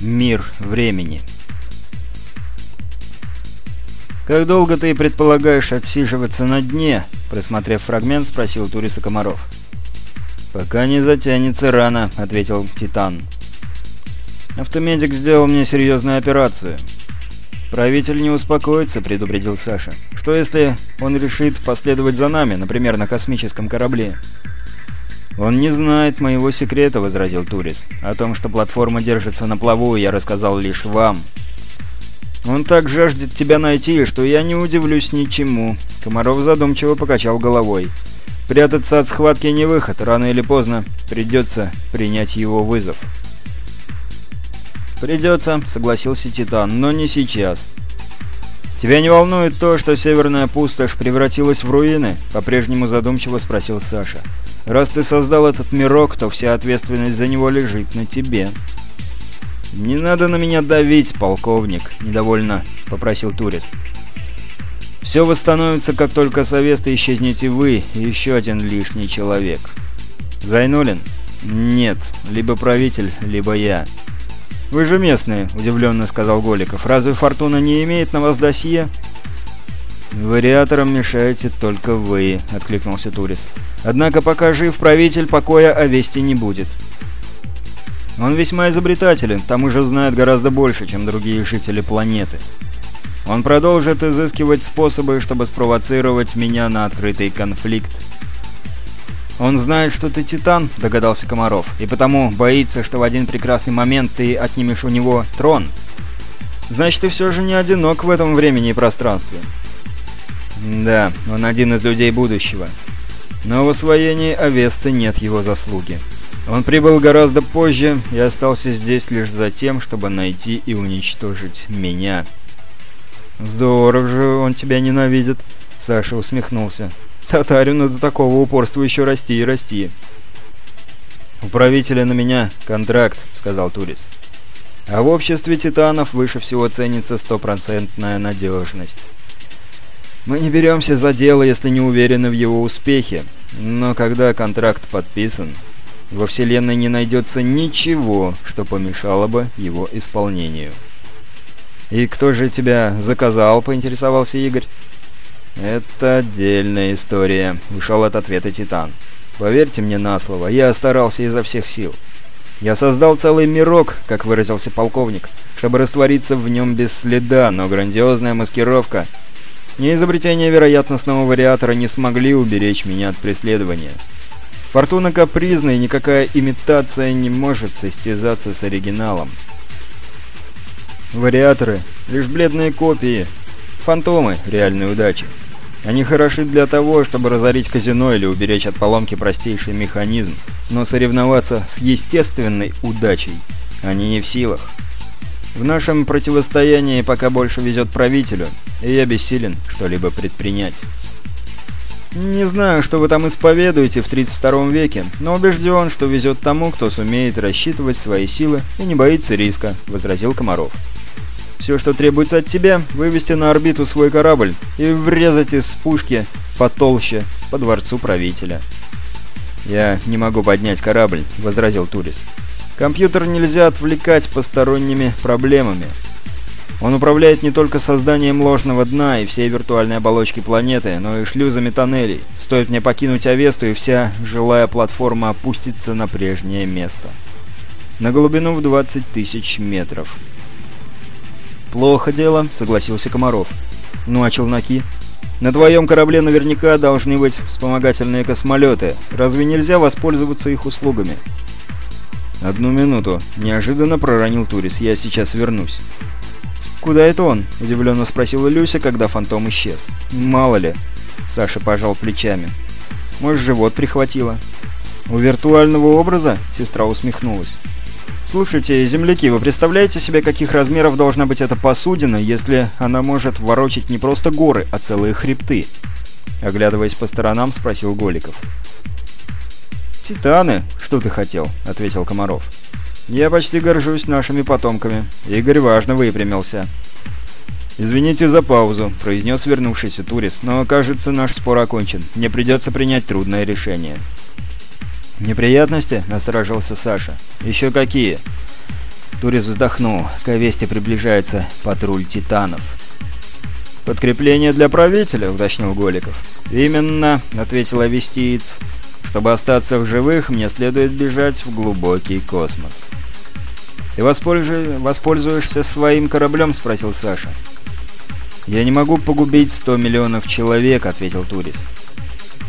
Мир времени. «Как долго ты предполагаешь отсиживаться на дне?» Просмотрев фрагмент, спросил Туриса Комаров. «Пока не затянется рано», — ответил Титан. «Автомедик сделал мне серьезную операцию. «Правитель не успокоится», — предупредил Саша. «Что если он решит последовать за нами, например, на космическом корабле?» «Он не знает моего секрета», — возразил Турис. «О том, что платформа держится на плаву, я рассказал лишь вам». «Он так жаждет тебя найти, что я не удивлюсь ничему», — Комаров задумчиво покачал головой. «Прятаться от схватки не выход, рано или поздно придется принять его вызов». «Придется», — согласился Титан, — «но не сейчас». «Тебя не волнует то, что Северная Пустошь превратилась в руины?» — по-прежнему задумчиво спросил Саша. «Раз ты создал этот мирок, то вся ответственность за него лежит на тебе». «Не надо на меня давить, полковник», — недовольно попросил Турис. «Все восстановится, как только с Авеста исчезнете вы и еще один лишний человек». «Зайнулин?» «Нет, либо правитель, либо я». «Вы же местные», — удивленно сказал Голиков. «Разве Фортуна не имеет на вас досье?» «Вариаторам мешаете только вы», — откликнулся Турис. «Однако пока жив правитель, покоя о Вести не будет». «Он весьма изобретателен, к тому же знает гораздо больше, чем другие жители планеты. Он продолжит изыскивать способы, чтобы спровоцировать меня на открытый конфликт. «Он знает, что ты Титан», — догадался Комаров, «и потому боится, что в один прекрасный момент ты отнимешь у него трон. Значит, ты все же не одинок в этом времени и пространстве». «Да, он один из людей будущего. Но в освоении Авесты нет его заслуги. Он прибыл гораздо позже и остался здесь лишь за тем, чтобы найти и уничтожить меня». «Здорово же он тебя ненавидит», — Саша усмехнулся. Татарину до такого упорства еще расти и расти. «У правителя на меня контракт», — сказал Турис. «А в обществе титанов выше всего ценится стопроцентная надежность. Мы не беремся за дело, если не уверены в его успехе, но когда контракт подписан, во Вселенной не найдется ничего, что помешало бы его исполнению». «И кто же тебя заказал?» — поинтересовался Игорь. «Это отдельная история», — ушел от ответа Титан. «Поверьте мне на слово, я старался изо всех сил. Я создал целый мирок, как выразился полковник, чтобы раствориться в нем без следа, но грандиозная маскировка и изобретение вероятностного вариатора не смогли уберечь меня от преследования. Фортуна капризна, и никакая имитация не может состязаться с оригиналом. Вариаторы — лишь бледные копии, фантомы реальной удачи. Они хороши для того, чтобы разорить казино или уберечь от поломки простейший механизм, но соревноваться с естественной удачей они не в силах. В нашем противостоянии пока больше везет правителю, и я бессилен что-либо предпринять. Не знаю, что вы там исповедуете в 32 веке, но убежден, что везет тому, кто сумеет рассчитывать свои силы и не боится риска», — возразил Комаров. Все, что требуется от тебя, вывести на орбиту свой корабль и врезать из пушки потолще по дворцу правителя. «Я не могу поднять корабль», — возразил Турис. «Компьютер нельзя отвлекать посторонними проблемами. Он управляет не только созданием ложного дна и всей виртуальной оболочки планеты, но и шлюзами тоннелей. Стоит мне покинуть Авесту, и вся жилая платформа опустится на прежнее место. На глубину в 20 тысяч метров. «Плохо дело», — согласился Комаров. «Ну а челноки?» «На твоем корабле наверняка должны быть вспомогательные космолеты. Разве нельзя воспользоваться их услугами?» «Одну минуту», — неожиданно проронил Турис. «Я сейчас вернусь». «Куда это он?» — удивленно спросила Люся, когда фантом исчез. «Мало ли». Саша пожал плечами. «Может, живот прихватило?» «У виртуального образа?» — сестра усмехнулась. «Слушайте, земляки, вы представляете себе, каких размеров должна быть эта посудина, если она может ворочать не просто горы, а целые хребты?» Оглядываясь по сторонам, спросил Голиков. «Титаны, что ты хотел?» — ответил Комаров. «Я почти горжусь нашими потомками». Игорь важно выпрямился. «Извините за паузу», — произнес вернувшийся турист, «но, кажется, наш спор окончен. Мне придется принять трудное решение». «Неприятности?» — насторожился Саша. «Еще какие?» Турис вздохнул. К Авесте приближается патруль титанов. «Подкрепление для правителя», — уточнил Голиков. «Именно», — ответил Авестиец. «Чтобы остаться в живых, мне следует бежать в глубокий космос». «Ты воспользу... воспользуешься своим кораблем?» — спросил Саша. «Я не могу погубить 100 миллионов человек», — ответил Турис.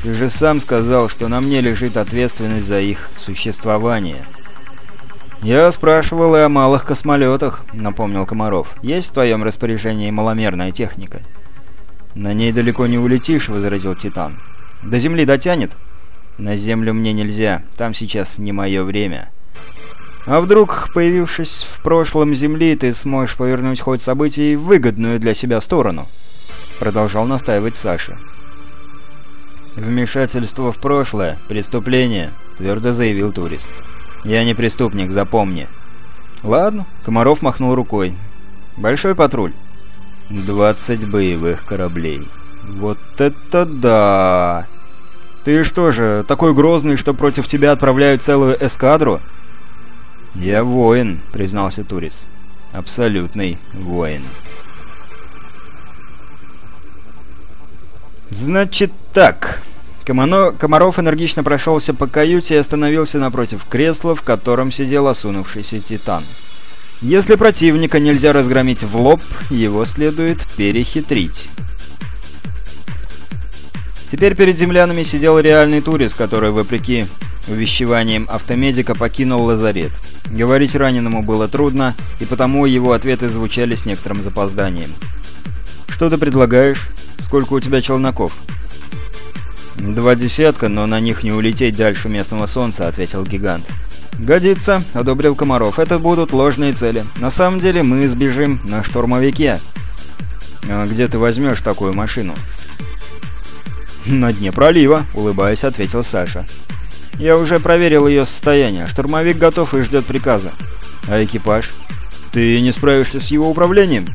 «Ты же сам сказал, что на мне лежит ответственность за их существование». «Я спрашивал и о малых космолетах», — напомнил Комаров. «Есть в твоем распоряжении маломерная техника?» «На ней далеко не улетишь», — возразил Титан. «До Земли дотянет?» «На Землю мне нельзя. Там сейчас не мое время». «А вдруг, появившись в прошлом Земли, ты сможешь повернуть ход событий в выгодную для себя сторону?» Продолжал настаивать Саша. «Вмешательство в прошлое — преступление», — твердо заявил Турис. «Я не преступник, запомни». «Ладно», — Комаров махнул рукой. «Большой патруль». «Двадцать боевых кораблей». «Вот это да!» «Ты что же, такой грозный, что против тебя отправляют целую эскадру?» «Я воин», — признался Турис. «Абсолютный воин». «Значит так...» Комано... Комаров энергично прошелся по каюте и остановился напротив кресла, в котором сидел осунувшийся Титан. Если противника нельзя разгромить в лоб, его следует перехитрить. Теперь перед землянами сидел реальный турист, который, вопреки увещеваниям автомедика, покинул лазарет. Говорить раненому было трудно, и потому его ответы звучали с некоторым запозданием. «Что ты предлагаешь? Сколько у тебя челноков?» «Два десятка, но на них не улететь дальше местного солнца», — ответил гигант. «Годится», — одобрил Комаров. «Это будут ложные цели. На самом деле мы сбежим на штурмовике». «А где ты возьмешь такую машину?» «На дне пролива», — улыбаясь, ответил Саша. «Я уже проверил ее состояние. Штурмовик готов и ждет приказа». «А экипаж?» «Ты не справишься с его управлением?»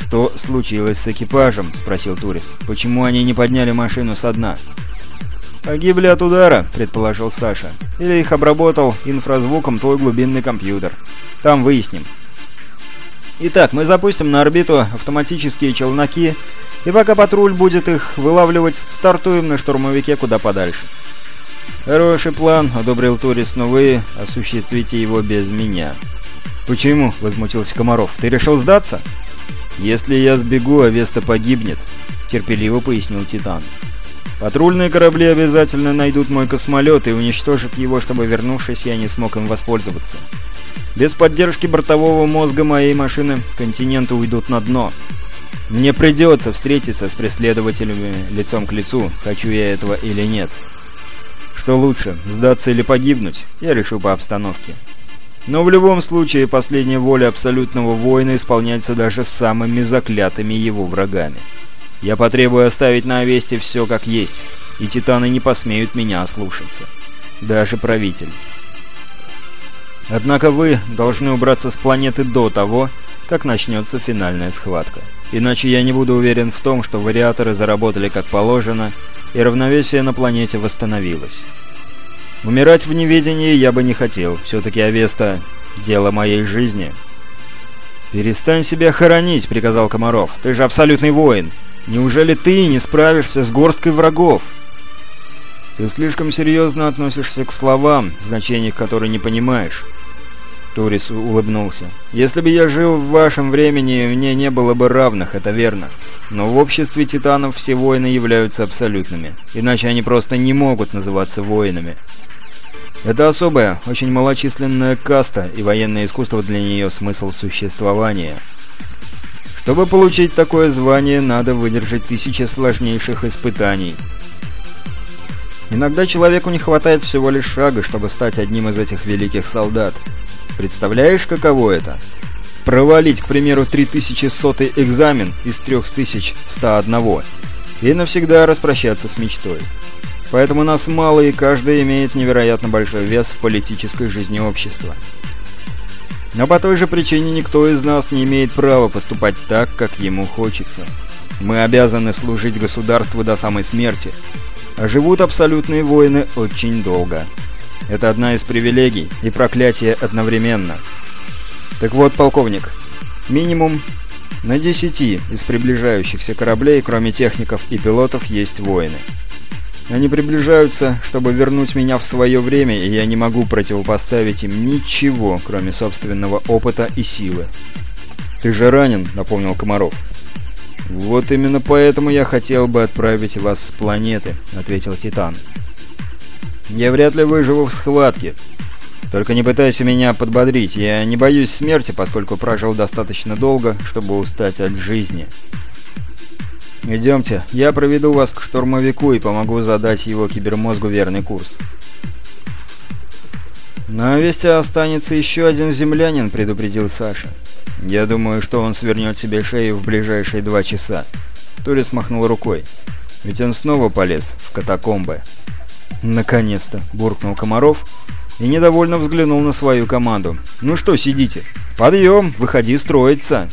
«Что случилось с экипажем?» — спросил Турис. «Почему они не подняли машину со дна?» «Погибли от удара», — предположил Саша. «Или их обработал инфразвуком твой глубинный компьютер. Там выясним». Итак, мы запустим на орбиту автоматические челноки, и пока патруль будет их вылавливать, стартуем на штурмовике куда подальше. «Хороший план», — одобрил Турис, — «но вы осуществите его без меня». «Почему?» — возмутился Комаров. «Ты решил сдаться?» «Если я сбегу, Авеста погибнет», — терпеливо пояснил Титан. «Патрульные корабли обязательно найдут мой космолет и уничтожат его, чтобы, вернувшись, я не смог им воспользоваться. Без поддержки бортового мозга моей машины континенты уйдут на дно. Мне придется встретиться с преследователями лицом к лицу, хочу я этого или нет. Что лучше, сдаться или погибнуть, я решу по обстановке». Но в любом случае, последняя воля абсолютного воина исполняется даже самыми заклятыми его врагами. Я потребую оставить на Овесте все как есть, и титаны не посмеют меня ослушаться. Даже правитель. Однако вы должны убраться с планеты до того, как начнется финальная схватка. Иначе я не буду уверен в том, что вариаторы заработали как положено, и равновесие на планете восстановилось. Умирать в неведении я бы не хотел. Все-таки Авеста — дело моей жизни. «Перестань себя хоронить», — приказал Комаров. «Ты же абсолютный воин. Неужели ты не справишься с горсткой врагов?» «Ты слишком серьезно относишься к словам, значение которых не понимаешь». Турис улыбнулся. «Если бы я жил в вашем времени, мне не было бы равных, это верно. Но в обществе титанов все воины являются абсолютными. Иначе они просто не могут называться воинами. Это особая, очень малочисленная каста, и военное искусство для нее смысл существования. Чтобы получить такое звание, надо выдержать тысячи сложнейших испытаний. Иногда человеку не хватает всего лишь шага, чтобы стать одним из этих великих солдат. Представляешь, каково это? Провалить, к примеру, 3100 экзамен из 3101 и навсегда распрощаться с мечтой. Поэтому нас мало, и каждый имеет невероятно большой вес в политической жизни общества. Но по той же причине никто из нас не имеет права поступать так, как ему хочется. Мы обязаны служить государству до самой смерти, а живут абсолютные воины очень долго. Это одна из привилегий и проклятие одновременно. Так вот, полковник, минимум на десяти из приближающихся кораблей, кроме техников и пилотов, есть воины. Они приближаются, чтобы вернуть меня в свое время, и я не могу противопоставить им ничего, кроме собственного опыта и силы. «Ты же ранен», — напомнил Комаров. «Вот именно поэтому я хотел бы отправить вас с планеты», — ответил Титан. «Я вряд ли выживу в схватке. Только не пытайся меня подбодрить. Я не боюсь смерти, поскольку прожил достаточно долго, чтобы устать от жизни». «Идемте, я проведу вас к штурмовику и помогу задать его кибермозгу верный курс». «На Весте останется еще один землянин», — предупредил Саша. «Я думаю, что он свернет себе шею в ближайшие два часа». Турис махнул рукой. «Ведь он снова полез в катакомбы». «Наконец-то!» — буркнул Комаров и недовольно взглянул на свою команду. «Ну что сидите? Подъем! Выходи строиться!»